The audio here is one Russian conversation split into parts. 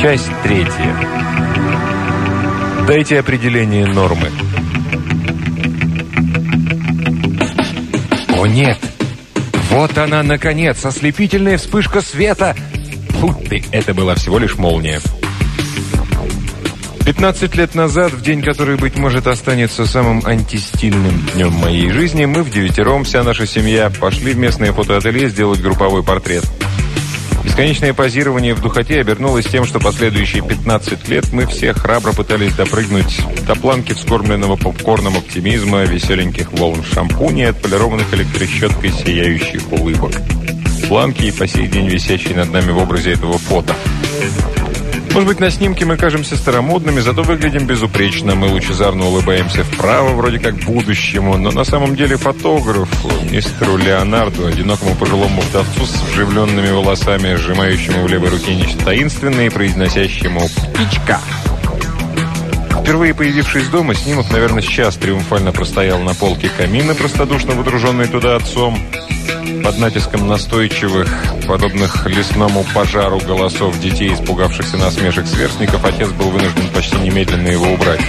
Часть третья. Дайте определение нормы. О нет! Вот она, наконец, ослепительная вспышка света! Фу ты, это была всего лишь молния. 15 лет назад, в день, который, быть может, останется самым антистильным днем моей жизни, мы в девятером, вся наша семья, пошли в местное фотоателье сделать групповой портрет. Бесконечное позирование в духоте обернулось тем, что последующие 15 лет мы все храбро пытались допрыгнуть до планки вскормленного попкорном оптимизма, веселеньких волн шампуня отполированных электрощеткой сияющих улыбок. Планки и по сей день висящие над нами в образе этого фото – может быть, на снимке мы кажемся старомодными, зато выглядим безупречно. Мы лучезарно улыбаемся вправо, вроде как будущему. Но на самом деле фотографу, мистеру Леонарду, одинокому пожилому вдовцу с вживленными волосами, сжимающему в левой руке нечто таинственное и произносящему «птичка». Впервые появившись дома, снимок, наверное, сейчас триумфально простоял на полке камина, простодушно выдруженный туда отцом. Под натиском настойчивых, подобных лесному пожару голосов детей, испугавшихся насмешек сверстников, отец был вынужден почти немедленно его убрать.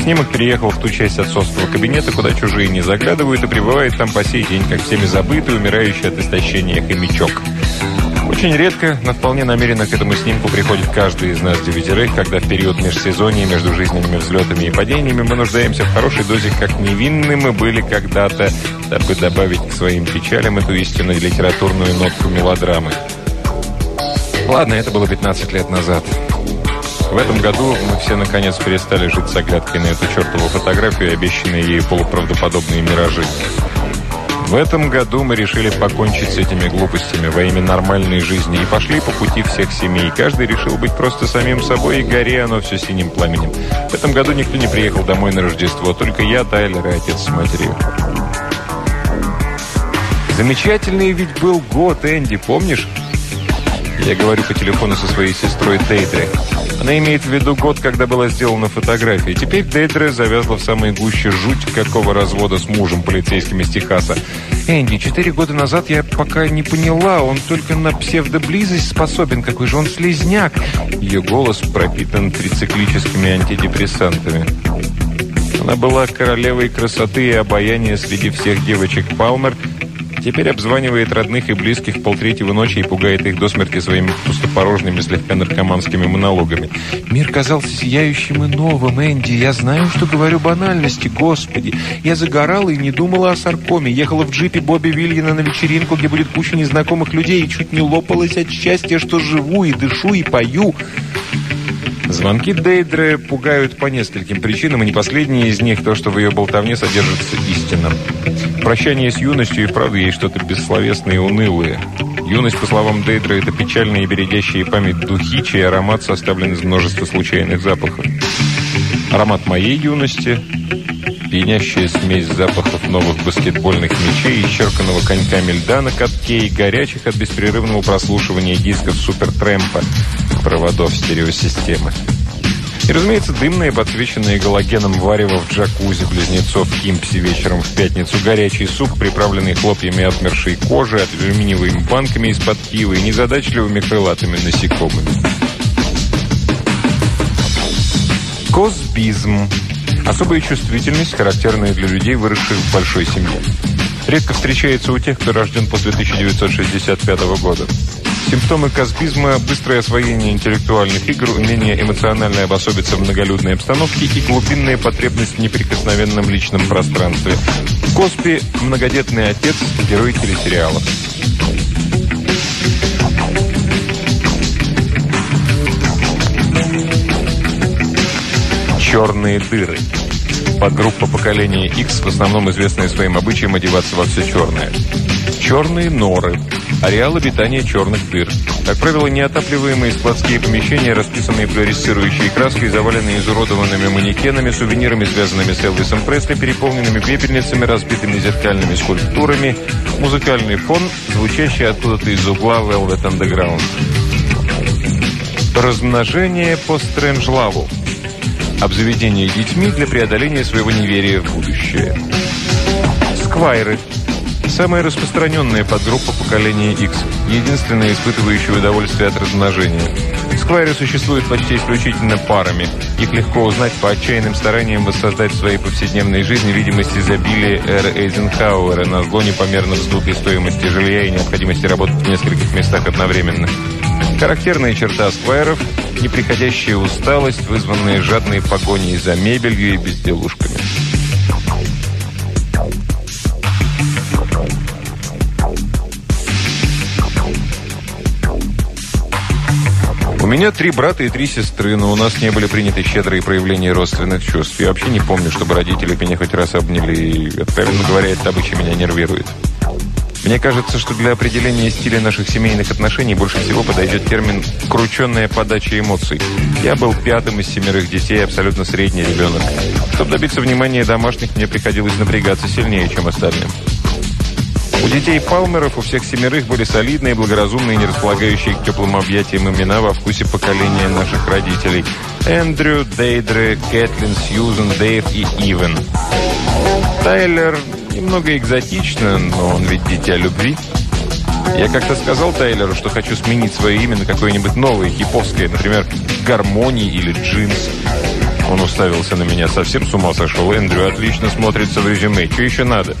Снимок переехал в ту часть отцовского кабинета, куда чужие не заглядывают и пребывает там по сей день, как всеми забытый, умирающий от истощения хомячок. Очень редко, но вполне намеренно к этому снимку приходит каждый из нас девятерых, когда в период межсезонья между жизненными взлетами и падениями мы нуждаемся в хорошей дозе, как невинны мы были когда-то, дабы добавить к своим печалям эту истинную литературную нотку мелодрамы. Ладно, это было 15 лет назад. В этом году мы все наконец перестали жить с оглядкой на эту чертову фотографию и обещанные ей полуправдоподобные миражи. В этом году мы решили покончить с этими глупостями во имя нормальной жизни и пошли по пути всех семей. Каждый решил быть просто самим собой, и горе оно все синим пламенем. В этом году никто не приехал домой на Рождество, только я, Тайлер и отец с матерью. Замечательный ведь был год, Энди, помнишь? Я говорю по телефону со своей сестрой Дейдре. Она имеет в виду год, когда была сделана фотография. Теперь Дейдре завязла в самой гуще жуть какого развода с мужем полицейским из Техаса. Энди, четыре года назад я пока не поняла, он только на псевдоблизость способен, какой же он слезняк. Ее голос пропитан трициклическими антидепрессантами. Она была королевой красоты и обаяния среди всех девочек Палмер – Теперь обзванивает родных и близких полтретьего ночи и пугает их до смерти своими пустопорожными, слегка наркоманскими монологами. Мир казался сияющим и новым, Энди. Я знаю, что говорю банальности, господи. Я загорала и не думала о саркоме. Ехала в джипе Бобби Вильяна на вечеринку, где будет куча незнакомых людей, и чуть не лопалась от счастья, что живу и дышу и пою. Звонки Дейдры пугают по нескольким причинам, и не последняя из них то, что в ее болтовне содержится истина. Прощание с юностью и правда есть что-то бессловесное и унылое. Юность, по словам Дейдра, это печальные и бередящие память духи, чей аромат составлен из множества случайных запахов. Аромат моей юности, пьянящая смесь запахов новых баскетбольных мячей, исчерканного коньками льда на катке и горячих от беспрерывного прослушивания дисков супертрэмпа, проводов стереосистемы. И, разумеется, дымные, подсвеченные галогеном варево в джакузи близнецов Кимпси вечером в пятницу, горячий суп, приправленный хлопьями отмершей кожи, алюминиевыми банками из-под пива и незадачливыми крылатыми насекомыми. Косбизм. Особая чувствительность, характерная для людей, выросших в большой семье. Редко встречается у тех, кто рожден после 1965 года. Симптомы казбизма – быстрое освоение интеллектуальных игр, умение эмоционально обособиться в многолюдной обстановке и глубинная потребность в неприкосновенном личном пространстве. Коспи – многодетный отец, герой телесериалов. Черные дыры. Подгруппа поколения X, в основном известная своим обычаем одеваться во все черное. Черные норы – Ареал обитания черных дыр. Как правило, неотапливаемые складские помещения, расписанные флуоресцирующей краской, заваленные изуродованными манекенами, сувенирами, связанными с Элвисом Пресли, переполненными пепельницами, разбитыми зеркальными скульптурами, музыкальный фон, звучащий откуда-то из угла Velvet Underground. Размножение по стрэнджлаву. Обзаведение детьми для преодоления своего неверия в будущее. Сквайры – Самая распространенная подгруппа поколения X, единственная испытывающая удовольствие от размножения. Сквайры существуют почти исключительно парами. Их легко узнать по отчаянным стараниям воссоздать в своей повседневной жизни видимость изобилия эры Эйзенхауэра на зло непомерно вздутой стоимости жилья и необходимости работать в нескольких местах одновременно. Характерная черта сквайров – неприходящая усталость, вызванная жадной погоней за мебелью и безделушками. Меня три брата и три сестры, но у нас не были приняты щедрые проявления родственных чувств. Я вообще не помню, чтобы родители меня хоть раз обняли, и, откровенно говоря, это обычай меня нервирует. Мне кажется, что для определения стиля наших семейных отношений больше всего подойдет термин «крученная подача эмоций». Я был пятым из семерых детей, абсолютно средний ребенок. Чтобы добиться внимания домашних, мне приходилось напрягаться сильнее, чем остальным. У детей Палмеров, у всех семерых были солидные, благоразумные, не располагающие к теплым объятиям имена во вкусе поколения наших родителей. Эндрю, Дейдре, Кэтлин, Сьюзен, Дэйв и Ивен. Тайлер немного экзотично, но он ведь дитя любви. Я как-то сказал Тайлеру, что хочу сменить свое имя на какое-нибудь новое, хиповское, например, Гармоний или Джинс. Он уставился на меня, совсем с ума сошел. Эндрю отлично смотрится в резюме. Что еще надо?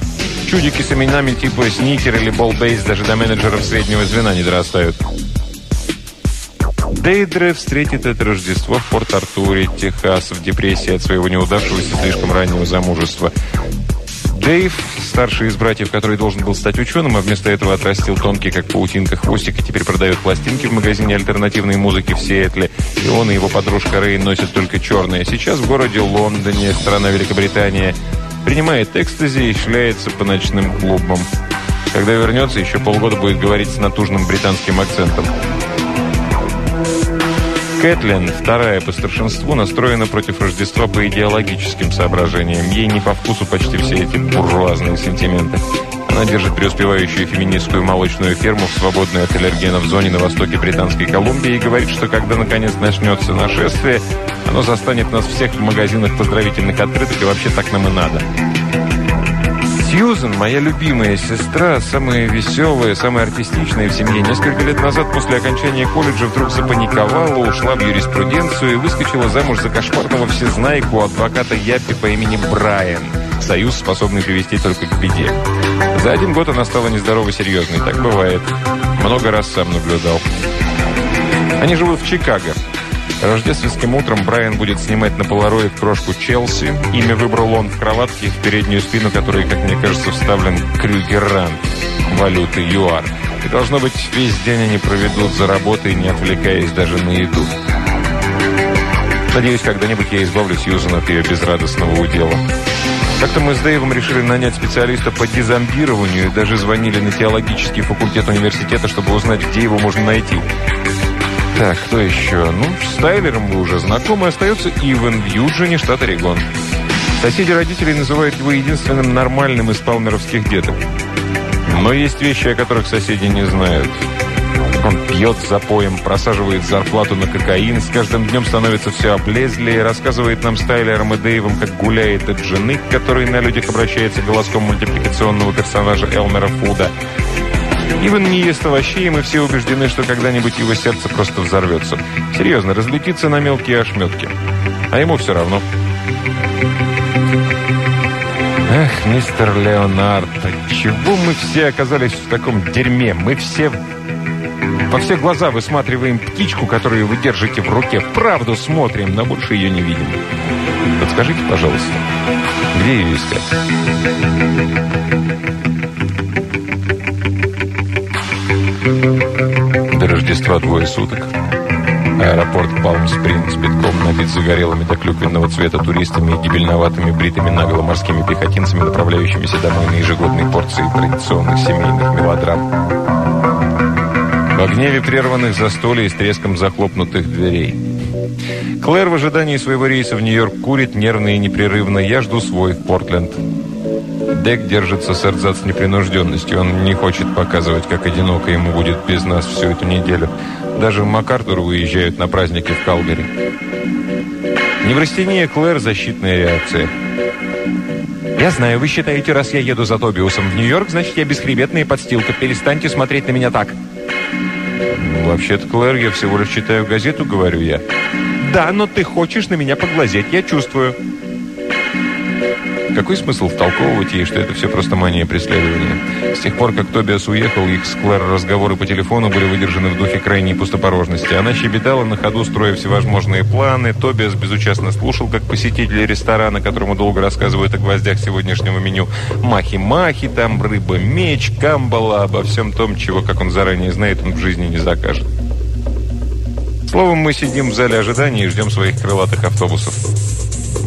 Чудики с именами типа Сникер или Болбейс даже до менеджеров среднего звена не дорастают. Дейдре встретит это Рождество в Порт-Артуре, Техас, в депрессии от своего неудавшегося слишком раннего замужества. Дэйв, старший из братьев, который должен был стать ученым, а вместо этого отрастил тонкий, как паутинка, хвостик и теперь продает пластинки в магазине альтернативной музыки в Сиэтле. И он и его подружка Рэй носят только черные. Сейчас в городе Лондоне, страна Великобритания – Принимает экстази и шляется по ночным клубам. Когда вернется, еще полгода будет говорить с натужным британским акцентом. Кэтлин, вторая по старшинству, настроена против Рождества по идеологическим соображениям. Ей не по вкусу почти все эти буржуазные сентименты. Она держит преуспевающую феминистскую молочную ферму в свободной от аллергенов зоне на востоке Британской Колумбии и говорит, что когда наконец начнется нашествие, оно застанет нас всех в магазинах поздравительных открыток, и вообще так нам и надо. Сьюзен, моя любимая сестра, самая веселая, самая артистичная в семье, несколько лет назад после окончания колледжа вдруг запаниковала, ушла в юриспруденцию и выскочила замуж за кошмарного всезнайку адвоката Яппи по имени Брайан. Союз, способный привести только к беде. За один год она стала нездорово серьезной. Так бывает. Много раз сам наблюдал. Они живут в Чикаго. Рождественским утром Брайан будет снимать на полароид крошку Челси. Имя выбрал он в кроватке в переднюю спину, которой, как мне кажется, вставлен крюгерант валюты ЮАР. И должно быть, весь день они проведут за работой, не отвлекаясь даже на еду. Надеюсь, когда-нибудь я избавлюсь Сьюзан от ее безрадостного удела. Как-то мы с Дэйвом решили нанять специалиста по дезомбированию и даже звонили на теологический факультет университета, чтобы узнать, где его можно найти. Так, кто еще? Ну, с Тайлером вы уже знакомы. Остается Иван в Юджине, штат Орегон. Соседи родителей называют его единственным нормальным из палмеровских деток. Но есть вещи, о которых соседи не знают. Он пьет за поем, просаживает зарплату на кокаин, с каждым днем становится все облезлее, рассказывает нам с Тайлером и Дэйвом, как гуляет от жены, к на людях обращается голоском мультипликационного персонажа Элмера Фуда. Иван не ест овощей, и мы все убеждены, что когда-нибудь его сердце просто взорвется. Серьезно, разлетится на мелкие ошметки. А ему все равно. Эх, мистер Леонард, чего мы все оказались в таком дерьме? Мы все во все глаза высматриваем птичку, которую вы держите в руке. Вправду смотрим, но больше ее не видим. Подскажите, пожалуйста, где ее искать? До Рождества двое суток. Аэропорт Палм-Спрингс битком набит загорелыми до клюквенного цвета туристами и гибельноватыми бритыми нагло морскими пехотинцами, направляющимися домой на ежегодные порции традиционных семейных мелодрам в гневе прерванных застолий и с треском захлопнутых дверей. Клэр в ожидании своего рейса в Нью-Йорк курит нервно и непрерывно. Я жду свой в Портленд. Дек держится с эрзац непринужденностью. Он не хочет показывать, как одиноко ему будет без нас всю эту неделю. Даже МакАртур уезжают на праздники в Калгари. Неврастения Клэр – защитная реакция. «Я знаю, вы считаете, раз я еду за Тобиусом в Нью-Йорк, значит, я бесхребетная подстилка. Перестаньте смотреть на меня так». «Вообще-то, Клэр, я всего лишь читаю газету», — говорю я. «Да, но ты хочешь на меня поглазеть, я чувствую». Какой смысл втолковывать ей, что это все просто мания преследования? С тех пор, как Тобиас уехал, их с Клэр разговоры по телефону были выдержаны в духе крайней пустопорожности. Она щебетала на ходу, строя всевозможные планы. Тобиас безучастно слушал, как посетители ресторана, которому долго рассказывают о гвоздях сегодняшнего меню. Махи-махи, там рыба-меч, камбала, обо всем том, чего, как он заранее знает, он в жизни не закажет. Словом, мы сидим в зале ожидания и ждем своих крылатых автобусов.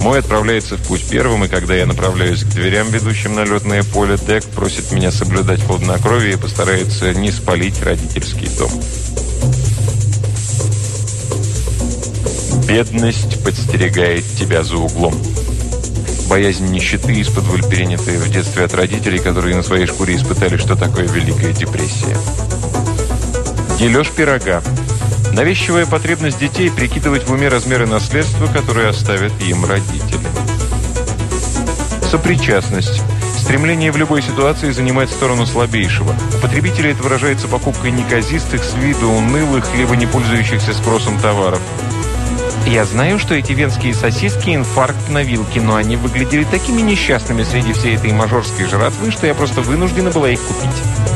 Мой отправляется в путь первым, и когда я направляюсь к дверям, ведущим на летное поле, Дек просит меня соблюдать хладнокровие и постарается не спалить родительский дом. Бедность подстерегает тебя за углом. Боязнь нищеты, из-под перенятая в детстве от родителей, которые на своей шкуре испытали, что такое Великая депрессия. Дележ пирога. Навязчивая потребность детей прикидывать в уме размеры наследства, которые оставят им родители. Сопричастность. Стремление в любой ситуации занимать сторону слабейшего. У потребителя это выражается покупкой неказистых, с виду унылых, либо не пользующихся спросом товаров. Я знаю, что эти венские сосиски – инфаркт на вилке, но они выглядели такими несчастными среди всей этой мажорской жратвы, что я просто вынуждена была их купить.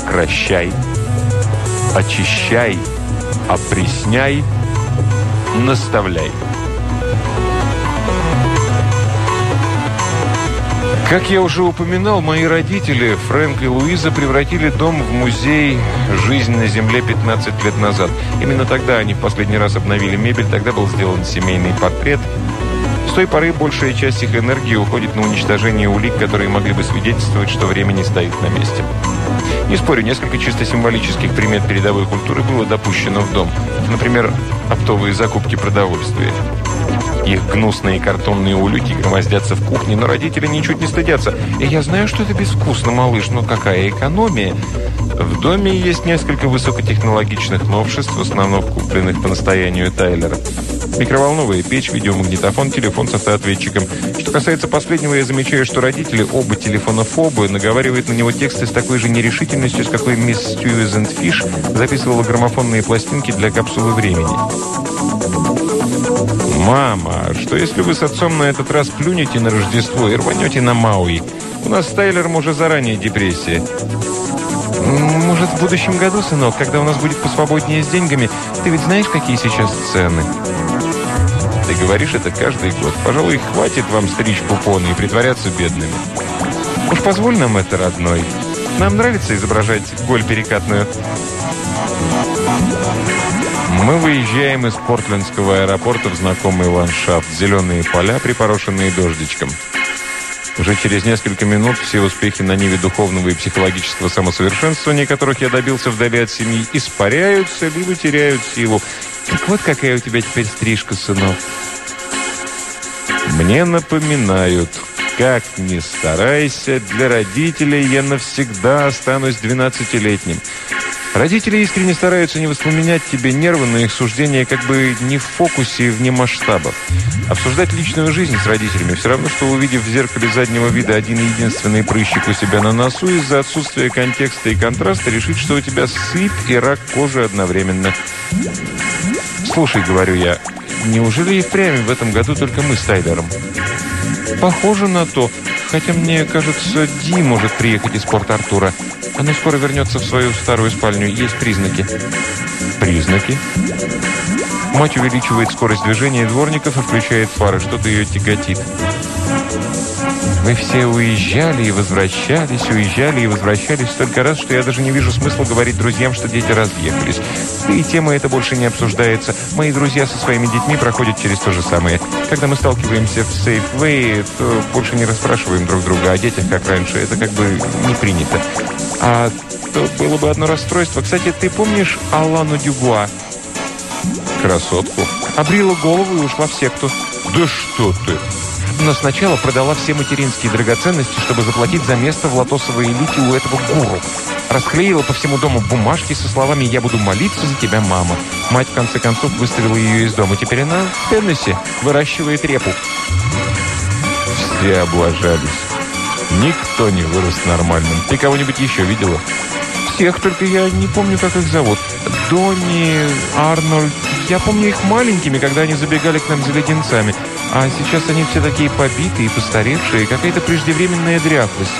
Сокращай, очищай, опресняй, наставляй. Как я уже упоминал, мои родители, Фрэнк и Луиза, превратили дом в музей «Жизнь на земле» 15 лет назад. Именно тогда они в последний раз обновили мебель, тогда был сделан семейный портрет. С той поры большая часть их энергии уходит на уничтожение улик, которые могли бы свидетельствовать, что время не стоит на месте. Не спорю, несколько чисто символических примет передовой культуры было допущено в дом. Например, оптовые закупки продовольствия. Их гнусные картонные улюки громоздятся в кухне, но родители ничуть не стыдятся. И я знаю, что это безвкусно, малыш, но какая экономия? В доме есть несколько высокотехнологичных новшеств, в основном купленных по настоянию Тайлера. Микроволновая печь, видеомагнитофон, телефон с автоответчиком. Что касается последнего, я замечаю, что родители оба телефонофобы наговаривают на него тексты с такой же нерешительностью, с какой мисс Стюизент Фиш записывала граммофонные пластинки для капсулы времени. «Мама, что если вы с отцом на этот раз плюнете на Рождество и рванете на Мауи? У нас с Тайлером уже заранее депрессия». «Может, в будущем году, сынок, когда у нас будет посвободнее с деньгами? Ты ведь знаешь, какие сейчас цены?» Ты говоришь это каждый год. Пожалуй, хватит вам стричь купоны и притворяться бедными. Уж позволь нам это, родной. Нам нравится изображать голь перекатную. Мы выезжаем из Портлендского аэропорта в знакомый ландшафт. Зеленые поля, припорошенные дождичком. Уже через несколько минут все успехи на ниве духовного и психологического самосовершенствования, которых я добился вдали от семьи, испаряются, либо теряют силу. Так вот какая у тебя теперь стрижка, сынок. Мне напоминают, как ни старайся, для родителей я навсегда останусь двенадцатилетним. Родители искренне стараются не воспламенять тебе нервы, но их суждения как бы не в фокусе и вне масштабов. Обсуждать личную жизнь с родителями все равно, что увидев в зеркале заднего вида один единственный прыщик у себя на носу, из-за отсутствия контекста и контраста решить, что у тебя сыпь и рак кожи одновременно. «Слушай, — говорю я, — неужели и впрямь в этом году только мы с Тайлером?» «Похоже на то. Хотя мне кажется, Ди может приехать из порта Артура. Она скоро вернется в свою старую спальню. Есть признаки». «Признаки?» Мать увеличивает скорость движения дворников и включает фары. Что-то ее тяготит. Мы все уезжали и возвращались, уезжали и возвращались столько раз, что я даже не вижу смысла говорить друзьям, что дети разъехались. Да и тема эта больше не обсуждается. Мои друзья со своими детьми проходят через то же самое. Когда мы сталкиваемся в Safeway, то больше не расспрашиваем друг друга о детях, как раньше. Это как бы не принято. А то было бы одно расстройство. Кстати, ты помнишь Алану Дюбуа? Красотку. Обрила голову и ушла в секту. Да что ты! Но сначала продала все материнские драгоценности, чтобы заплатить за место в лотосовой элите у этого гуру. Расклеила по всему дому бумажки со словами «Я буду молиться за тебя, мама». Мать, в конце концов, выставила ее из дома. Теперь она в Теннессе выращивает репу. Все облажались. Никто не вырос нормальным. Ты кого-нибудь еще видела? Всех, только я не помню, как их зовут. Донни, Арнольд. Я помню их маленькими, когда они забегали к нам за леденцами. А сейчас они все такие побитые, постаревшие, какая-то преждевременная дряхлость.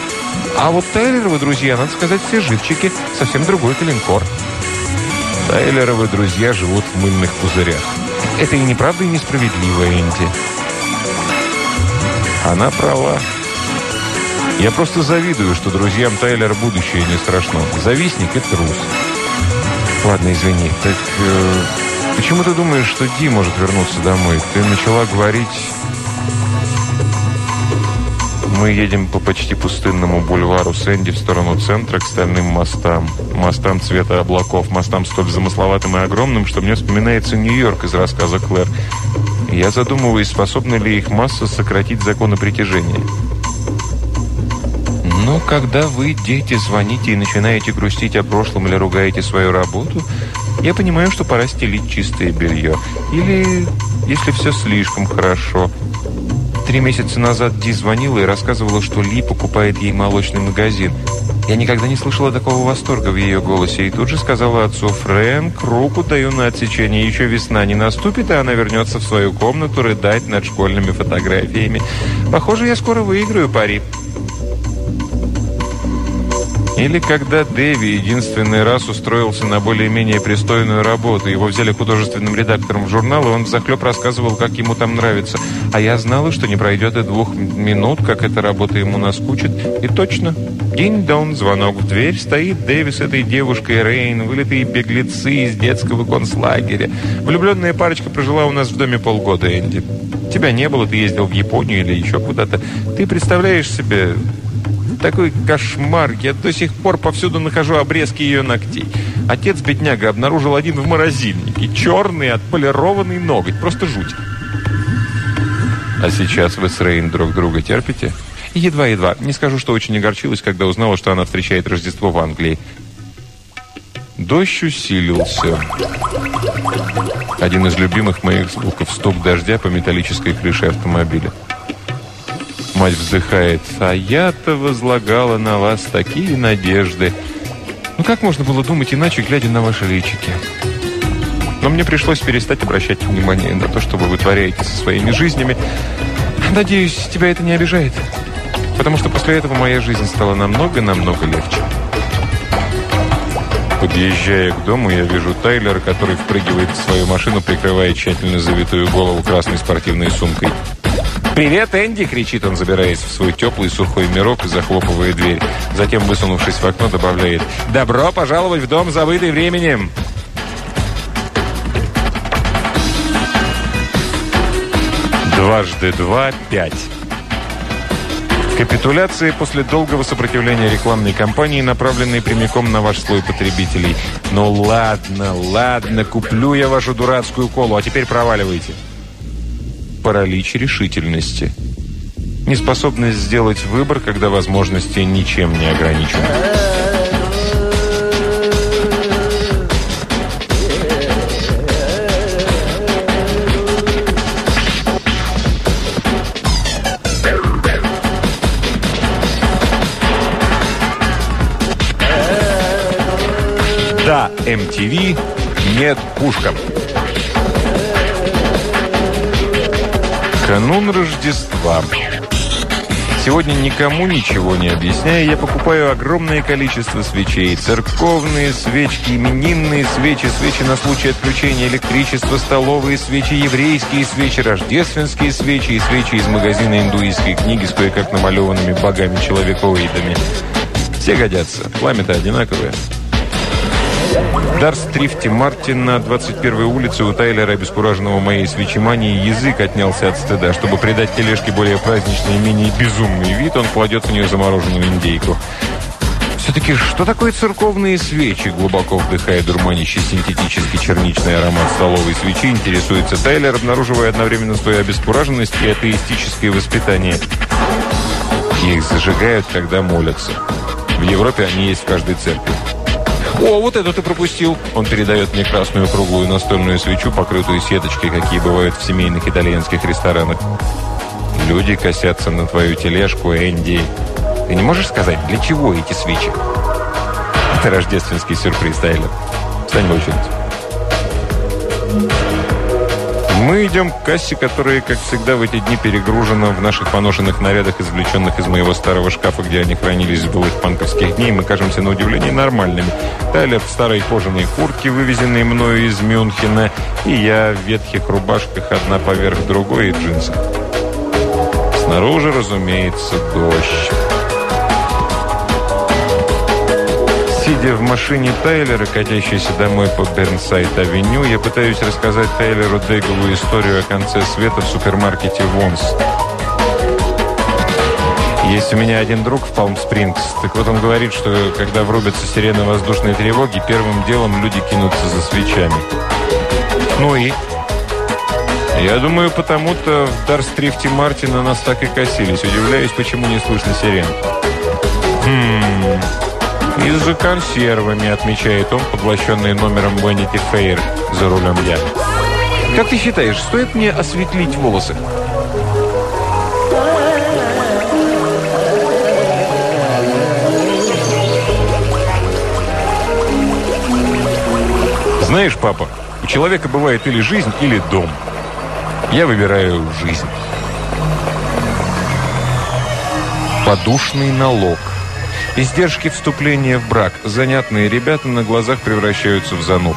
А вот Тайлеровы друзья, надо сказать, все живчики, совсем другой калинкор. Тайлеровы друзья живут в мыльных пузырях. Это и неправда, и несправедливо, Энди. Она права. Я просто завидую, что друзьям Тайлера будущее не страшно. Завистник и трус. Ладно, извини. Так э, почему ты думаешь, что Ди может вернуться домой? Ты начала говорить... Мы едем по почти пустынному бульвару Сэнди в сторону центра к стальным мостам. Мостам цвета облаков. Мостам столь замысловатым и огромным, что мне вспоминается Нью-Йорк из рассказа Клэр. Я задумываюсь, способна ли их масса сократить законы притяжения. Но когда вы, дети, звоните и начинаете грустить о прошлом или ругаете свою работу, я понимаю, что пора стелить чистое белье. Или, если все слишком хорошо. Три месяца назад Ди звонила и рассказывала, что Ли покупает ей молочный магазин. Я никогда не слышала такого восторга в ее голосе. И тут же сказала отцу, «Фрэнк, руку даю на отсечение. Еще весна не наступит, и она вернется в свою комнату рыдать над школьными фотографиями. Похоже, я скоро выиграю пари». Или когда Дэви единственный раз устроился на более-менее пристойную работу. Его взяли художественным редактором в журнал, и он взахлеб рассказывал, как ему там нравится. А я знала, что не пройдет и двух минут, как эта работа ему наскучит. И точно. Динь-дон, звонок в дверь. Стоит Дэви с этой девушкой Рейн, вылитые беглецы из детского концлагеря. Влюбленная парочка прожила у нас в доме полгода, Энди. Тебя не было, ты ездил в Японию или еще куда-то. Ты представляешь себе такой кошмар. Я до сих пор повсюду нахожу обрезки ее ногтей. Отец бедняга обнаружил один в морозильнике. Черный отполированный ноготь. Просто жуть. А сейчас вы с Рейн друг друга терпите? Едва-едва. Не скажу, что очень огорчилась, когда узнала, что она встречает Рождество в Англии. Дождь усилился. Один из любимых моих звуков – стук дождя по металлической крыше автомобиля. Мать вздыхает. «А я-то возлагала на вас такие надежды». Ну как можно было думать иначе, глядя на ваши личики? Но мне пришлось перестать обращать внимание на то, что вы вытворяете со своими жизнями. Надеюсь, тебя это не обижает. Потому что после этого моя жизнь стала намного-намного легче. Подъезжая к дому, я вижу Тайлера, который впрыгивает в свою машину, прикрывая тщательно завитую голову красной спортивной сумкой. «Привет, Энди!» — кричит он, забираясь в свой теплый сухой мирок и захлопывая дверь. Затем, высунувшись в окно, добавляет «Добро пожаловать в дом, забытый временем!» Дважды два – пять. Капитуляция после долгого сопротивления рекламной кампании, направленной прямиком на ваш слой потребителей. «Ну ладно, ладно, куплю я вашу дурацкую колу, а теперь проваливайте!» Паралич решительности. Неспособность сделать выбор, когда возможности ничем не ограничены. Да, MTV, нет пушкам. Канун Рождества. Сегодня никому ничего не объясняя, я покупаю огромное количество свечей. Церковные свечки, именинные свечи, свечи на случай отключения электричества, столовые свечи, еврейские свечи, рождественские свечи и свечи из магазина индуистской книги с кое-как намалеванными богами-человековидами. Все годятся. Пламя-то одинаковое. Дарс Трифти Мартин на 21-й улице у Тайлера, обескураженного моей свечеманией, язык отнялся от стыда. Чтобы придать тележке более праздничный и менее безумный вид, он кладет в нее замороженную индейку. Все-таки что такое церковные свечи? Глубоко вдыхая дурманящий синтетический черничный аромат столовой свечи, интересуется Тайлер, обнаруживая одновременно свою обескураженность и атеистическое воспитание. Их зажигают, когда молятся. В Европе они есть в каждой церкви. «О, вот это ты пропустил!» Он передает мне красную круглую настольную свечу, покрытую сеточкой, какие бывают в семейных итальянских ресторанах. Люди косятся на твою тележку, Энди. Ты не можешь сказать, для чего эти свечи? Рождественский сюрприз, Тайлер. Встань в очередь. Мы идем к кассе, которая, как всегда, в эти дни перегружена в наших поношенных нарядах, извлеченных из моего старого шкафа, где они хранились в былых панковских дней. Мы кажемся, на удивление, нормальными. Тайлер в старой кожаной куртке, вывезенной мною из Мюнхена, и я в ветхих рубашках, одна поверх другой, и джинсах. Снаружи, разумеется, дождь. Сидя в машине Тайлера, катящейся домой по Бернсайд-авеню, я пытаюсь рассказать Тайлеру Дейговую историю о конце света в супермаркете «Вонс». Есть у меня один друг в Палм-Спрингс. Так вот он говорит, что когда врубятся сирены воздушной тревоги, первым делом люди кинутся за свечами. Ну и? Я думаю, потому-то в Дарстрифте Мартина нас так и косились. Удивляюсь, почему не слышно сирен. Хм... «И за консервами», — отмечает он, поглощенный номером Vanity Fair за рулем я. «Как ты считаешь, стоит мне осветлить волосы?» Знаешь, папа, у человека бывает или жизнь, или дом. Я выбираю жизнь. Подушный налог. Издержки вступления в брак. Занятные ребята на глазах превращаются в зануд.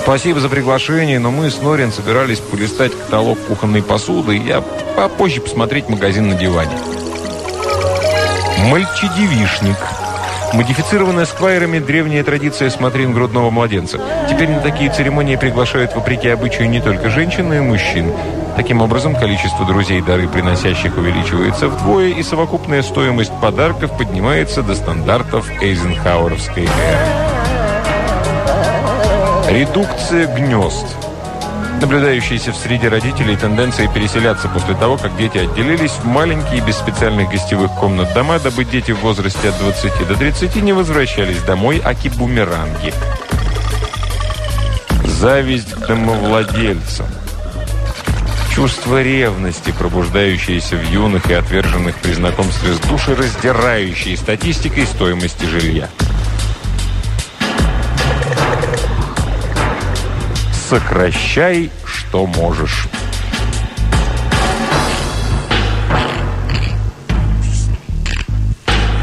Спасибо за приглашение, но мы с Норин собирались полистать каталог кухонной посуды, и я попозже посмотреть магазин на диване. Мальчидевишник. Модифицированная сквайрами древняя традиция смотрин грудного младенца. Теперь на такие церемонии приглашают, вопреки обычаю, не только женщин, но и мужчин. Таким образом, количество друзей дары приносящих увеличивается вдвое, и совокупная стоимость подарков поднимается до стандартов Эйзенхауэровской эры. Редукция гнезд. Наблюдающиеся в среде родителей тенденции переселяться после того, как дети отделились в маленькие без специальных гостевых комнат дома, дабы дети в возрасте от 20 до 30 не возвращались домой, аки бумеранги. Зависть к домовладельцам. Чувство ревности, пробуждающееся в юных и отверженных при знакомстве с душераздирающей статистикой стоимости жилья. Сокращай, что можешь.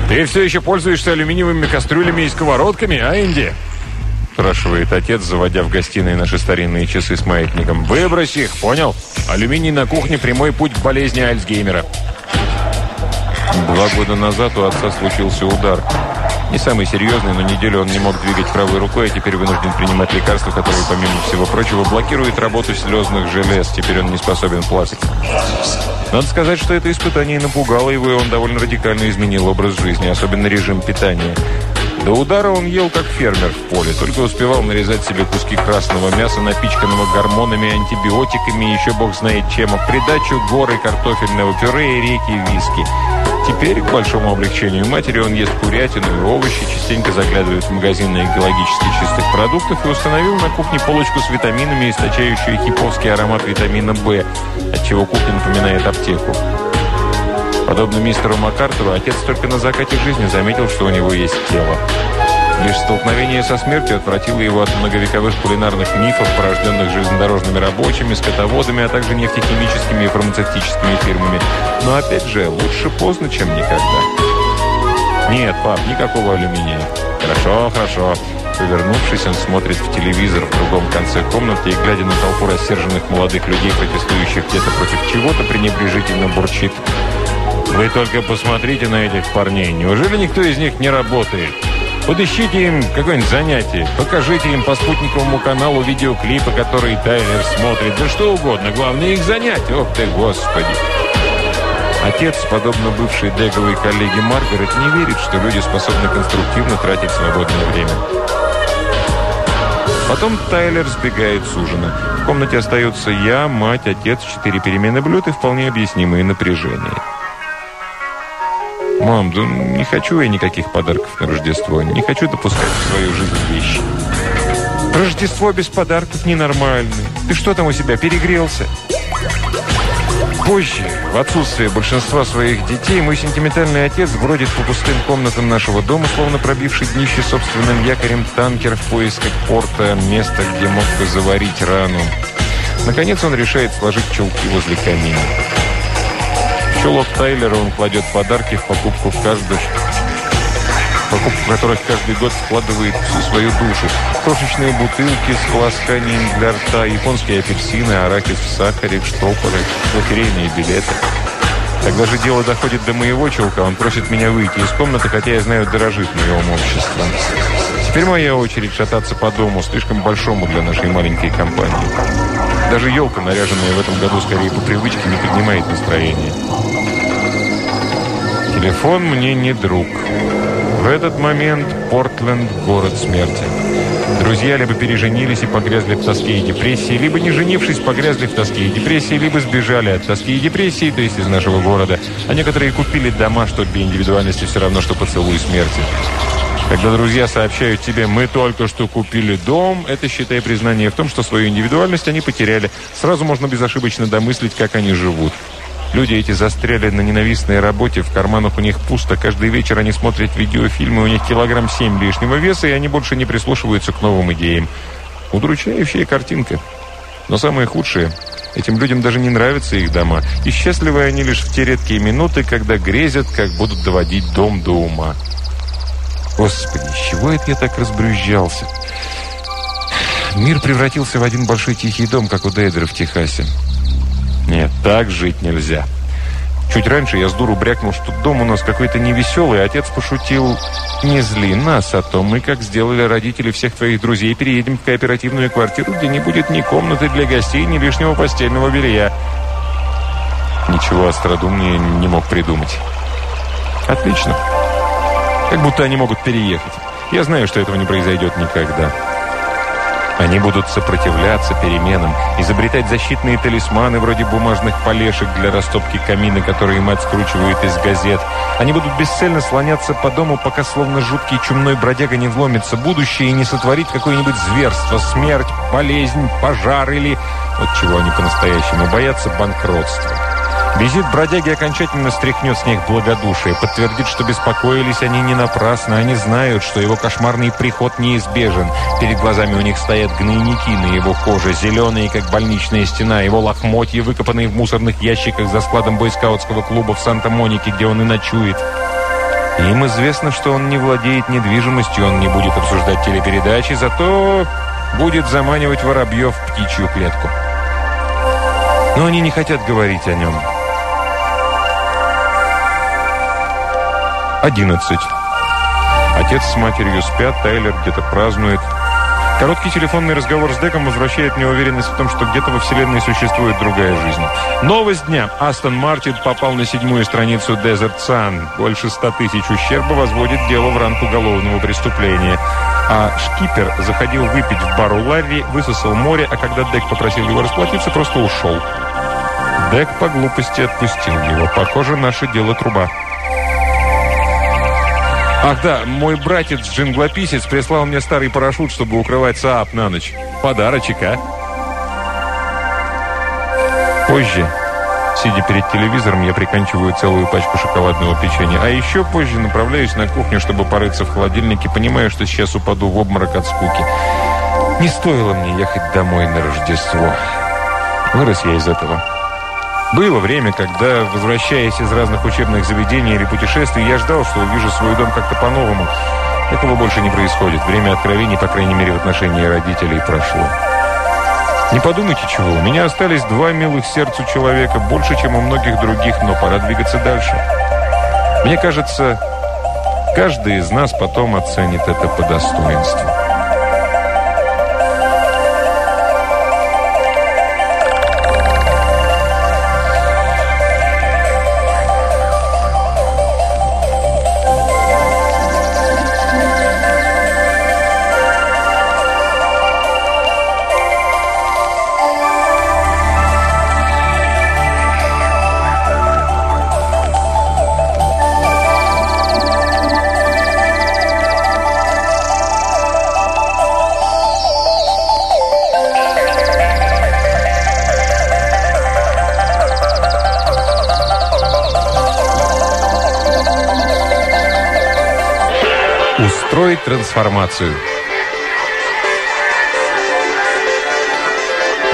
«Ты все еще пользуешься алюминиевыми кастрюлями и сковородками, а, Инди?» Спрашивает отец, заводя в гостиной наши старинные часы с маятником. «Выбрось их, понял? Алюминий на кухне – прямой путь к болезни Альцгеймера». Два года назад у отца случился удар. Не самый серьезный, но неделю он не мог двигать правой рукой, а теперь вынужден принимать лекарства, которые, помимо всего прочего, блокируют работу слезных желез. Теперь он не способен плакать. Надо сказать, что это испытание напугало его, и он довольно радикально изменил образ жизни, особенно режим питания. До удара он ел как фермер в поле, только успевал нарезать себе куски красного мяса, напичканного гормонами, антибиотиками и еще бог знает чем, а в придачу горы картофельного пюре и реки виски. Теперь, к большому облегчению матери, он ест курятину и овощи, частенько заглядывает в магазины экологически чистых продуктов и установил на кухне полочку с витаминами, источающую хиповский аромат витамина В, отчего кухня напоминает аптеку. Подобно мистеру МакАртуру, отец только на закате жизни заметил, что у него есть тело. Лишь столкновение со смертью отвратило его от многовековых кулинарных мифов, порожденных железнодорожными рабочими, скотоводами, а также нефтехимическими и фармацевтическими фирмами. Но опять же, лучше поздно, чем никогда. Нет, пап, никакого алюминия. Хорошо, хорошо. Повернувшись, он смотрит в телевизор в другом конце комнаты и, глядя на толпу рассерженных молодых людей, протестующих где-то против чего-то, пренебрежительно бурчит. Вы только посмотрите на этих парней. Неужели никто из них не работает? Подыщите им какое-нибудь занятие. Покажите им по спутниковому каналу видеоклипы, которые Тайлер смотрит. Да что угодно. Главное их занять. Ох ты, Господи. Отец, подобно бывшей Деговой коллеге Маргарет, не верит, что люди способны конструктивно тратить свободное время. Потом Тайлер сбегает с ужина. В комнате остаются я, мать, отец, четыре перемены блюд и вполне объяснимые напряжения. «Мам, да не хочу я никаких подарков на Рождество. Не хочу допускать в свою жизнь вещи». «Рождество без подарков ненормально. Ты что там у себя, перегрелся?» Позже, в отсутствие большинства своих детей, мой сентиментальный отец бродит по пустым комнатам нашего дома, словно пробивший днище собственным якорем танкер в поисках порта, места, где мог бы заварить рану. Наконец он решает сложить чулки возле камина. Чулок Тайлера он кладет подарки в покупку в каждую покупку которых каждый год складывает всю свою душу. Крошечные бутылки с полосканием для рта, японские апельсины, арахис в сахаре, штопоры, лотерейные билеты. Когда же дело доходит до моего чулка, он просит меня выйти из комнаты, хотя я знаю, дорожит моим обществом. Теперь моя очередь шататься по дому, слишком большому для нашей маленькой компании. Даже елка, наряженная в этом году скорее по привычке, не поднимает настроение. Телефон мне не друг. В этот момент Портленд – город смерти. Друзья либо переженились и погрязли в тоске и депрессии, либо не женившись, погрязли в тоске и депрессии, либо сбежали от тоски и депрессии, то есть из нашего города. А некоторые купили дома, что для индивидуальности все равно, что поцелуй смерти. Когда друзья сообщают тебе «мы только что купили дом», это, считай, признание в том, что свою индивидуальность они потеряли. Сразу можно безошибочно домыслить, как они живут. Люди эти застряли на ненавистной работе, в карманах у них пусто. Каждый вечер они смотрят видеофильмы, у них килограмм семь лишнего веса, и они больше не прислушиваются к новым идеям. Удручающая картинка. Но самое худшее, этим людям даже не нравятся их дома. И счастливы они лишь в те редкие минуты, когда грезят, как будут доводить дом до ума. Господи, с чего это я так разбрюзжался? Мир превратился в один большой тихий дом, как у Дейдера в Техасе. Нет, так жить нельзя. Чуть раньше я с дуру брякнул, что дом у нас какой-то невеселый. Отец пошутил, не зли нас, а то мы, как сделали родители всех твоих друзей, переедем в кооперативную квартиру, где не будет ни комнаты для гостей, ни лишнего постельного белья. Ничего остроумнее не мог придумать. Отлично. Как будто они могут переехать. Я знаю, что этого не произойдет никогда. Они будут сопротивляться переменам, изобретать защитные талисманы вроде бумажных полешек для растопки камина, которые мать скручивает из газет. Они будут бесцельно слоняться по дому, пока словно жуткий чумной бродяга не вломится будущее и не сотворит какое-нибудь зверство, смерть, болезнь, пожар или... Вот чего они по-настоящему боятся банкротства. Визит бродяги окончательно стряхнет с них благодушие, подтвердит, что беспокоились они не напрасно, они знают, что его кошмарный приход неизбежен. Перед глазами у них стоят гнойники на его коже, зеленые, как больничная стена, его лохмотья, выкопанные в мусорных ящиках за складом бойскаутского клуба в Санта-Монике, где он и ночует. Им известно, что он не владеет недвижимостью, он не будет обсуждать телепередачи, зато будет заманивать воробьев в птичью клетку. Но они не хотят говорить о нем. 11. Отец с матерью спят, Тайлер где-то празднует. Короткий телефонный разговор с Деком возвращает мне уверенность в том, что где-то во Вселенной существует другая жизнь. Новость дня. Астон Мартин попал на седьмую страницу Desert Sun. Больше ста тысяч ущерба возводит дело в ранг уголовного преступления. А шкипер заходил выпить в бар у Ларри, высосал море, а когда Дек попросил его расплатиться, просто ушел. Дек по глупости отпустил его. Похоже, наше дело труба. Ах да, мой братец Джинглописец прислал мне старый парашют, чтобы укрывать Саап на ночь. Подарочек, а? Позже, сидя перед телевизором, я приканчиваю целую пачку шоколадного печенья. А еще позже направляюсь на кухню, чтобы порыться в холодильнике, понимая, что сейчас упаду в обморок от скуки. Не стоило мне ехать домой на Рождество. Вырос я из этого. Было время, когда, возвращаясь из разных учебных заведений или путешествий, я ждал, что увижу свой дом как-то по-новому. Этого больше не происходит. Время откровений, по крайней мере, в отношении родителей прошло. Не подумайте чего, у меня остались два милых сердцу человека, больше, чем у многих других, но пора двигаться дальше. Мне кажется, каждый из нас потом оценит это по достоинству. Строить трансформацию.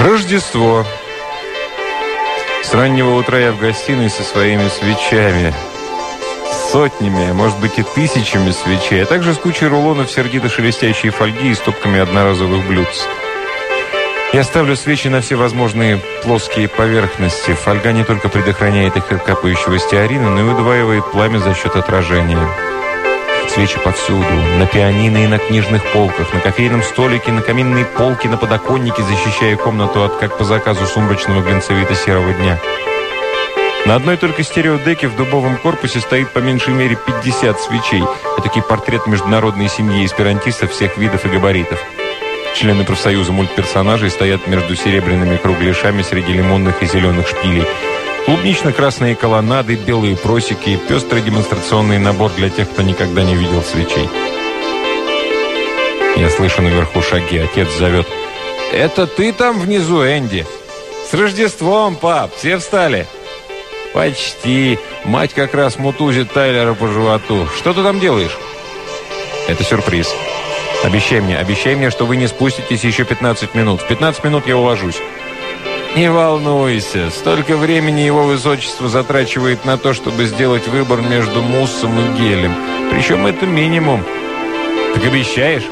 Рождество. С раннего утра я в гостиной со своими свечами. Сотнями, может быть и тысячами свечей, а также с кучей рулонов сердито-шелестящей фольги и стопками одноразовых блюдц. Я ставлю свечи на все возможные плоские поверхности. Фольга не только предохраняет их от капающего стеарина, но и удваивает пламя за счет отражения. Свечи повсюду. На пианино и на книжных полках, на кофейном столике, на каминной полке, на подоконнике, защищая комнату от, как по заказу, сумрачного глинцевито-серого дня. На одной только стереодеке в дубовом корпусе стоит по меньшей мере 50 свечей. Этакий портрет международной семьи эсперантистов всех видов и габаритов. Члены профсоюза мультперсонажей стоят между серебряными кругляшами среди лимонных и зеленых шпилей. Клубнично-красные колоннады, белые просеки, пестрый демонстрационный набор для тех, кто никогда не видел свечей. Я слышу наверху шаги. Отец зовет. «Это ты там внизу, Энди?» «С Рождеством, пап! Все встали?» «Почти. Мать как раз мутузит Тайлера по животу. Что ты там делаешь?» «Это сюрприз. Обещай мне, обещай мне, что вы не спуститесь еще 15 минут. В 15 минут я уложусь». «Не волнуйся. Столько времени его высочество затрачивает на то, чтобы сделать выбор между муссом и гелем. Причем это минимум. Так обещаешь?»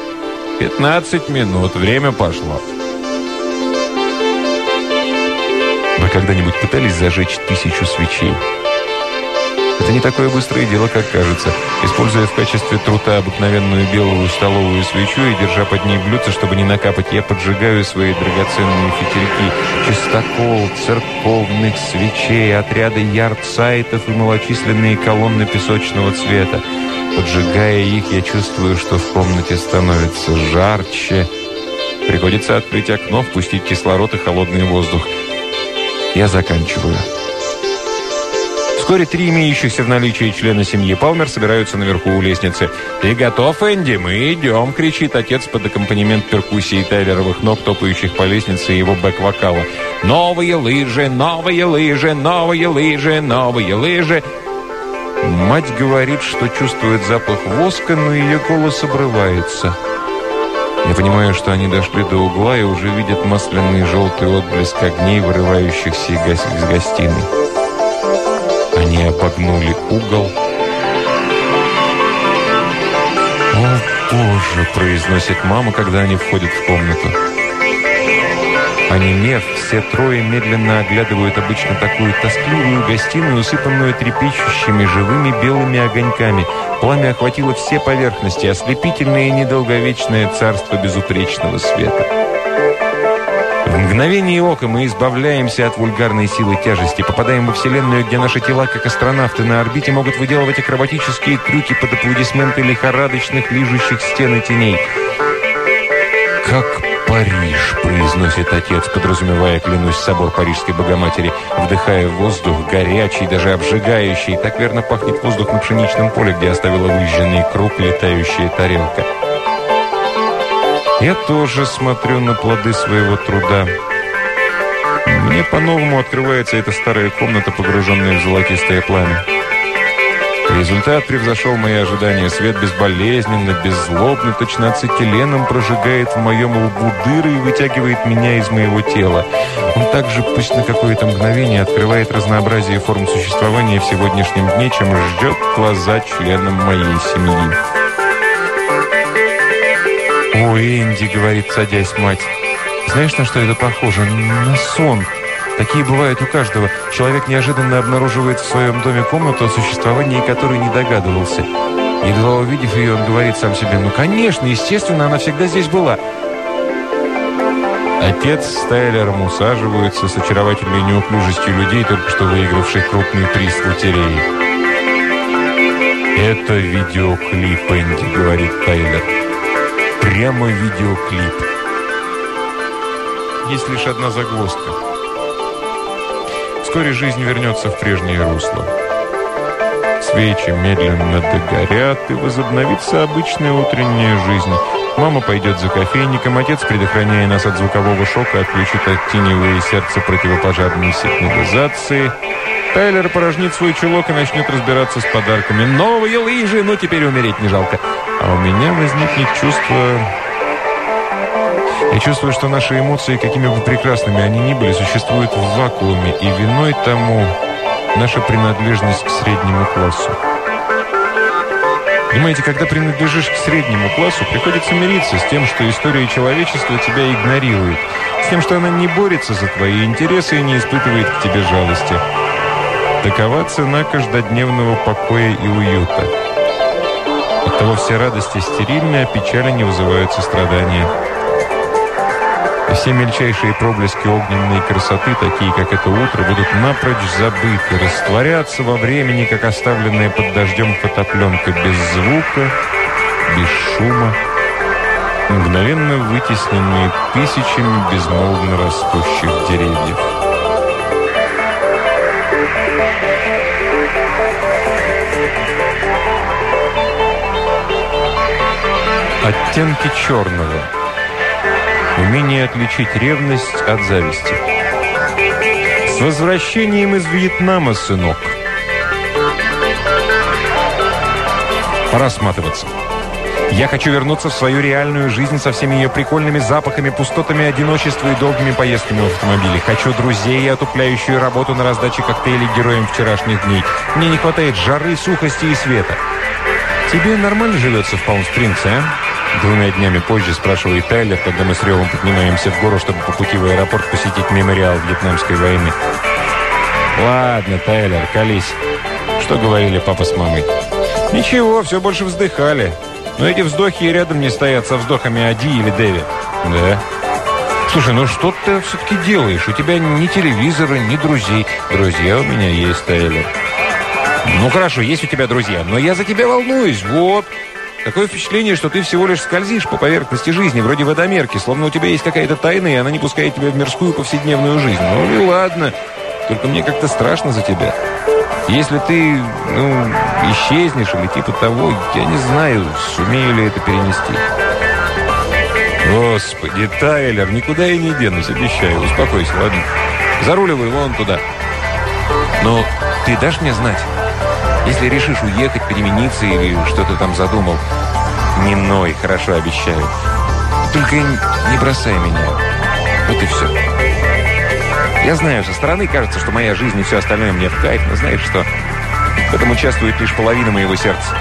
«15 минут. Время пошло». Вы когда-нибудь пытались зажечь тысячу свечей? Это не такое быстрое дело, как кажется. Используя в качестве трута обыкновенную белую столовую свечу и держа под ней блюдце, чтобы не накапать, я поджигаю свои драгоценные фитильки. Чистокол, церковных свечей, отряды ярд-сайтов и малочисленные колонны песочного цвета. Поджигая их, я чувствую, что в комнате становится жарче. Приходится открыть окно, впустить кислород и холодный воздух. Я заканчиваю. Вскоре три имеющихся в наличии члена семьи Палмер собираются наверху у лестницы. «Ты готов, Энди? Мы идем!» — кричит отец под аккомпанемент перкуссии Тайлеровых ног, топающих по лестнице его бэк-вокала. «Новые лыжи! Новые лыжи! Новые лыжи! Новые лыжи!» Мать говорит, что чувствует запах воска, но ее голос обрывается. Я понимаю, что они дошли до угла и уже видят масляный желтый отблеск огней, вырывающихся из гостиной. Они обогнули угол. «О, Боже!» – произносит мама, когда они входят в комнату. Онемев, все трое медленно оглядывают обычно такую тоскливую гостиную, усыпанную трепещущими живыми белыми огоньками. Пламя охватило все поверхности, ослепительное и недолговечное царство безупречного света. В мгновение ока мы избавляемся от вульгарной силы тяжести, попадаем во Вселенную, где наши тела, как астронавты на орбите, могут выделывать акробатические трюки под аплодисменты лихорадочных, лижущих стены теней. «Как Париж!» – произносит отец, подразумевая, клянусь, собор Парижской Богоматери, вдыхая воздух, горячий, даже обжигающий. Так верно пахнет воздух на пшеничном поле, где оставила выжженный круг летающая тарелка. Я тоже смотрю на плоды своего труда. Мне по-новому открывается эта старая комната, погруженная в золотистое пламя. Результат превзошел мои ожидания. Свет безболезненно, беззлобно, точно ацетиленом прожигает в моем лбу дыры и вытягивает меня из моего тела. Он также, пусть на какое-то мгновение, открывает разнообразие форм существования в сегодняшнем дне, чем ждет глаза членам моей семьи. «Ой, Энди», — говорит, садясь мать, — «знаешь, на что это похоже? На сон. Такие бывают у каждого. Человек неожиданно обнаруживает в своем доме комнату, о существовании которой не догадывался. Едва увидев ее, он говорит сам себе, «Ну, конечно, естественно, она всегда здесь была». Отец с Тайлером усаживаются с очаровательной неуклюжестью людей, только что выигравших крупный приз в лотерее. «Это видеоклип, Энди», — говорит Тайлер. Прямо видеоклип. Есть лишь одна загвоздка. Вскоре жизнь вернется в прежнее русло. Свечи медленно догорят, и возобновится обычная утренняя жизнь. Мама пойдет за кофейником, отец, предохраняя нас от звукового шока, отключит актинивое сердце противопожарной сигнализации – Тайлер порожнит свой чулок и начнет разбираться с подарками. Новые лыжи, ну теперь умереть не жалко. А у меня возникнет чувство... Я чувствую, что наши эмоции, какими бы прекрасными они ни были, существуют в вакууме, и виной тому наша принадлежность к среднему классу. Понимаете, когда принадлежишь к среднему классу, приходится мириться с тем, что история человечества тебя игнорирует, с тем, что она не борется за твои интересы и не испытывает к тебе жалости. Такова цена каждодневного покоя и уюта. Оттого все радости стерильны, а печали не вызывают сострадания. Все мельчайшие проблески огненной красоты, такие как это утро, будут напрочь забыты, растворяться во времени, как оставленная под дождем фотопленка, без звука, без шума, мгновенно вытесненные тысячами безмолвно растущих деревьев. Оттенки черного – Умение отличить ревность от зависти. С возвращением из Вьетнама, сынок. Пора сматываться. Я хочу вернуться в свою реальную жизнь со всеми ее прикольными запахами, пустотами одиночества и долгими поездками в автомобиле. Хочу друзей и отупляющую работу на раздаче коктейлей героям вчерашних дней. Мне не хватает жары, сухости и света. Тебе нормально живется в Палм-Спрингсе, а? Двумя днями позже спрашивает Тайлер, когда мы с Ревом поднимаемся в гору, чтобы по пути в аэропорт посетить мемориал Вьетнамской войны. «Ладно, Тайлер, колись. Что говорили папа с мамой?» «Ничего, все больше вздыхали. Но эти вздохи и рядом не стоят со вздохами Ади или Дэви». «Да?» «Слушай, ну что ты все-таки делаешь? У тебя ни телевизора, ни друзей». «Друзья у меня есть, Тайлер». «Ну хорошо, есть у тебя друзья, но я за тебя волнуюсь, вот». Такое впечатление, что ты всего лишь скользишь по поверхности жизни, вроде водомерки, словно у тебя есть какая-то тайна, и она не пускает тебя в мирскую повседневную жизнь. Ну и ладно, только мне как-то страшно за тебя. Если ты, ну, исчезнешь или типа того, я не знаю, сумею ли это перенести. Господи, Тайлер, никуда я не денусь, обещаю. Успокойся, ладно? Заруливай вон туда. Но ты дашь мне знать? Если решишь уехать, перемениться или что-то там задумал, не ной, хорошо обещаю. Только не бросай меня. Вот и все. Я знаю, со стороны кажется, что моя жизнь и все остальное мне в кайф, но знаешь что? В этом участвует лишь половина моего сердца.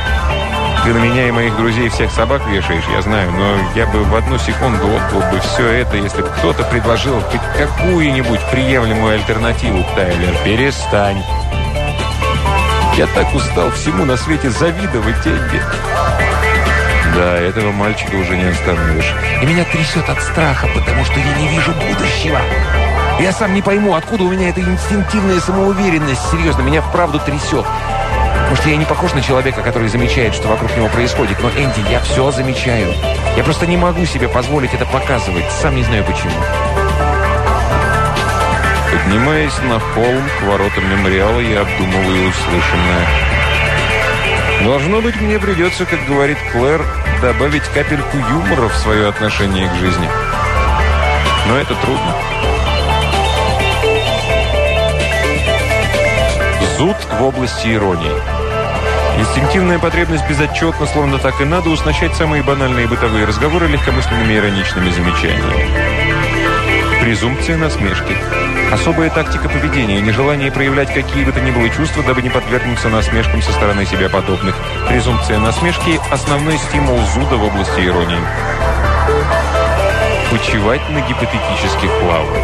Ты на меня и моих друзей всех собак вешаешь, я знаю, но я бы в одну секунду отдал бы все это, если бы кто-то предложил хоть какую-нибудь приемлемую альтернативу, Тайлер. Перестань. Я так устал всему на свете завидовать Энди. Да, этого мальчика уже не остановишь. И меня трясет от страха, потому что я не вижу будущего. Я сам не пойму, откуда у меня эта инстинктивная самоуверенность. Серьезно, меня вправду трясет. Может, я не похож на человека, который замечает, что вокруг него происходит, но, Энди, я все замечаю. Я просто не могу себе позволить это показывать, сам не знаю почему. Поднимаясь на холм к воротам мемориала, я обдумываю услышанное. Должно быть, мне придется, как говорит Клэр, добавить капельку юмора в свое отношение к жизни. Но это трудно. Зуд в области иронии. Инстинктивная потребность безотчетно, словно так и надо, уснащать самые банальные бытовые разговоры легкомысленными ироничными замечаниями. Презумпция насмешки. Особая тактика поведения, нежелание проявлять какие бы то ни было чувства, дабы не подвергнуться насмешкам со стороны себя подобных. Презумпция насмешки – основной стимул зуда в области иронии. Почивать на гипотетических лаврах.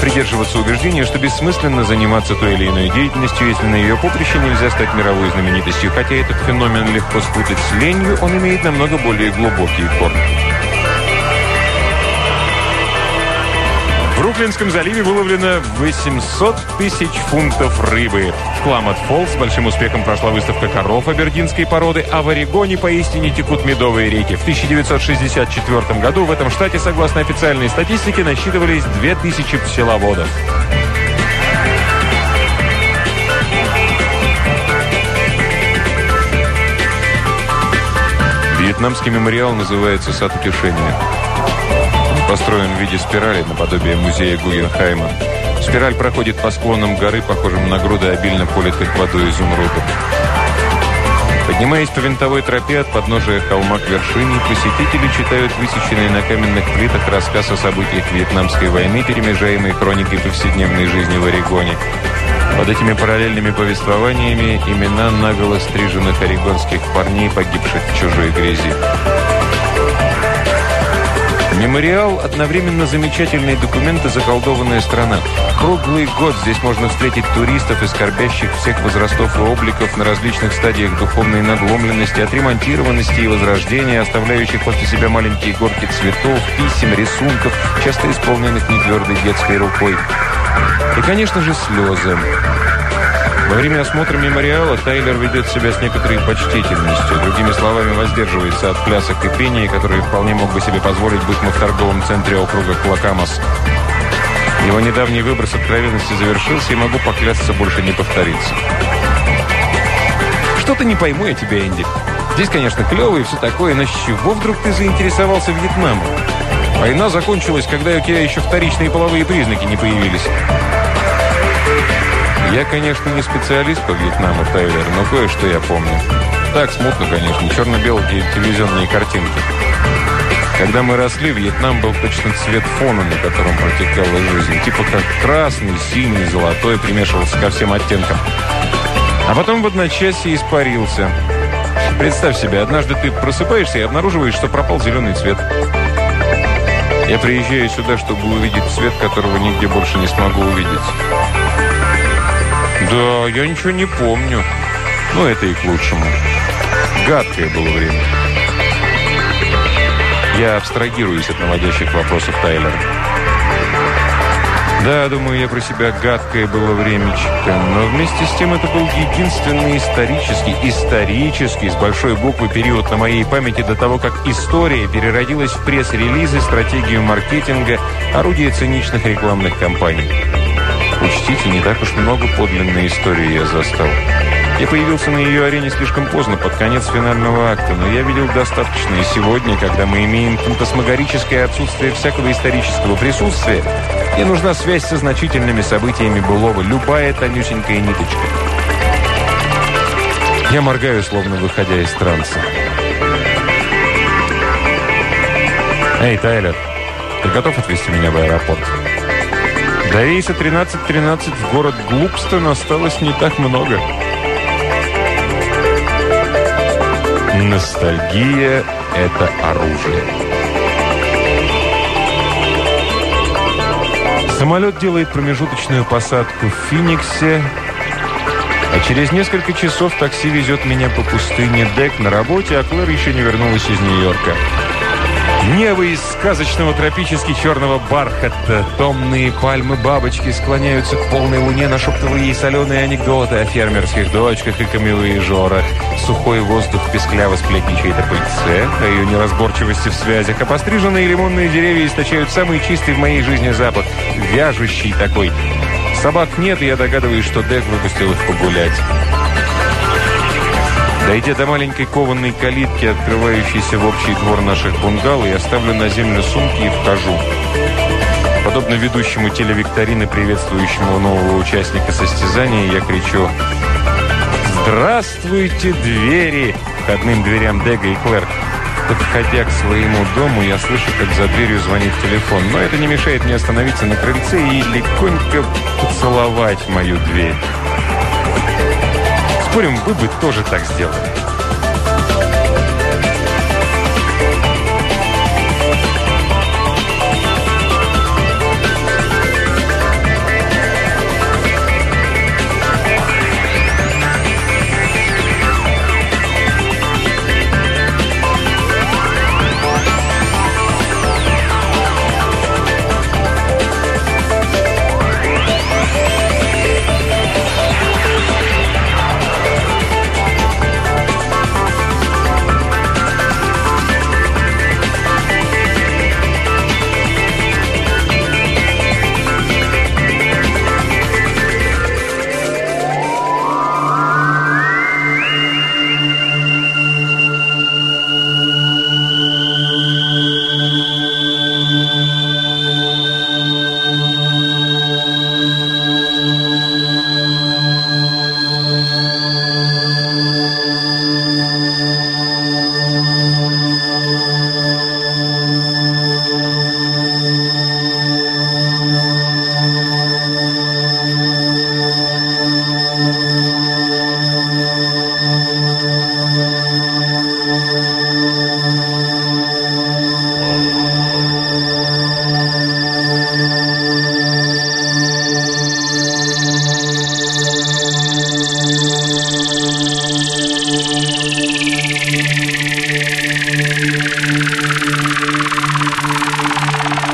Придерживаться убеждения, что бессмысленно заниматься той или иной деятельностью, если на ее поприще нельзя стать мировой знаменитостью. Хотя этот феномен легко спутать с ленью, он имеет намного более глубокие корни. Бруклинском заливе выловлено 800 тысяч фунтов рыбы. В Кламот Фолл с большим успехом прошла выставка коров абердинской породы, а в Орегоне поистине текут медовые реки. В 1964 году в этом штате, согласно официальной статистике, насчитывались 2000 пчеловодов. Вьетнамский мемориал называется «Сад утешения» построен в виде спирали наподобие музея Гугенхайма. Спираль проходит по склонам горы, похожим на груды обильно политых водой изумрудов. Поднимаясь по винтовой тропе от подножия холма к вершине, посетители читают высеченные на каменных плитах рассказ о событиях Вьетнамской войны, перемежаемой хроникой повседневной жизни в Орегоне. Под этими параллельными повествованиями имена наголо стриженных орегонских парней, погибших в чужой грязи. Мемориал – одновременно замечательный документ и заколдованная страна. Круглый год здесь можно встретить туристов, искорбящих всех возрастов и обликов на различных стадиях духовной надломленности, отремонтированности и возрождения, оставляющих после себя маленькие горки цветов, писем, рисунков, часто исполненных нетвердой детской рукой. И, конечно же, слезы. Во время осмотра мемориала Тайлер ведет себя с некоторой почтительностью. Другими словами, воздерживается от плясок и пения, которые вполне мог бы себе позволить быть в торговом центре округа Клакамас. Его недавний выброс откровенности завершился, и могу поклясться, больше не повторится. Что-то не пойму я тебя, Энди. Здесь, конечно, клево и все такое, но с чего вдруг ты заинтересовался Вьетнамом? Война закончилась, когда у тебя еще вторичные половые признаки не появились. Я, конечно, не специалист по Вьетнаму, Тайлер, но кое-что я помню. Так, смутно, конечно, черно-белые телевизионные картинки. Когда мы росли, Вьетнам был точно цвет фона, на котором протекала жизнь. Типа как красный, синий, золотой, примешивался ко всем оттенкам. А потом в одночасье испарился. Представь себе, однажды ты просыпаешься и обнаруживаешь, что пропал зеленый цвет. Я приезжаю сюда, чтобы увидеть цвет, которого нигде больше не смогу увидеть. Да, я ничего не помню. Но это и к лучшему. Гадкое было время. Я абстрагируюсь от наводящих вопросов Тайлера. Да, думаю, я про себя гадкое было времечко, но вместе с тем это был единственный исторический, исторический, с большой буквы период на моей памяти до того, как история переродилась в пресс-релизы, стратегию маркетинга, орудие циничных рекламных кампаний. Учтите, не так уж много подлинной истории я застал. Я появился на ее арене слишком поздно, под конец финального акта, но я видел достаточно. И сегодня, когда мы имеем фантасмагорическое отсутствие всякого исторического присутствия, мне нужна связь со значительными событиями былого, любая тонюсенькая ниточка. Я моргаю, словно выходя из транса. «Эй, Тайлер, ты готов отвезти меня в аэропорт?» До рейса 13.13 в город Глупстон осталось не так много. Ностальгия – это оружие. Самолет делает промежуточную посадку в Финиксе, а через несколько часов такси везет меня по пустыне Дек на работе, а Клэр еще не вернулась из Нью-Йорка. Небо из сказочного тропически черного бархата. Томные пальмы-бабочки склоняются к полной луне, нашептывая ей соленые анекдоты о фермерских дочках и камевоежорах. Сухой воздух пескляво сплетничает о пыльце, о ее неразборчивости в связях. А постриженные лимонные деревья источают самый чистый в моей жизни запах. Вяжущий такой. Собак нет, и я догадываюсь, что Дек выпустил их погулять. Дойдя до маленькой кованой калитки, открывающейся в общий двор наших бунгало, я ставлю на землю сумки и вхожу. Подобно ведущему телевикторины, приветствующему нового участника состязания, я кричу «Здравствуйте, двери!» входным дверям Дега и Клэр. Подходя к своему дому, я слышу, как за дверью звонит телефон. Но это не мешает мне остановиться на крыльце и легонько поцеловать мою дверь. Спорим, вы бы тоже так сделали.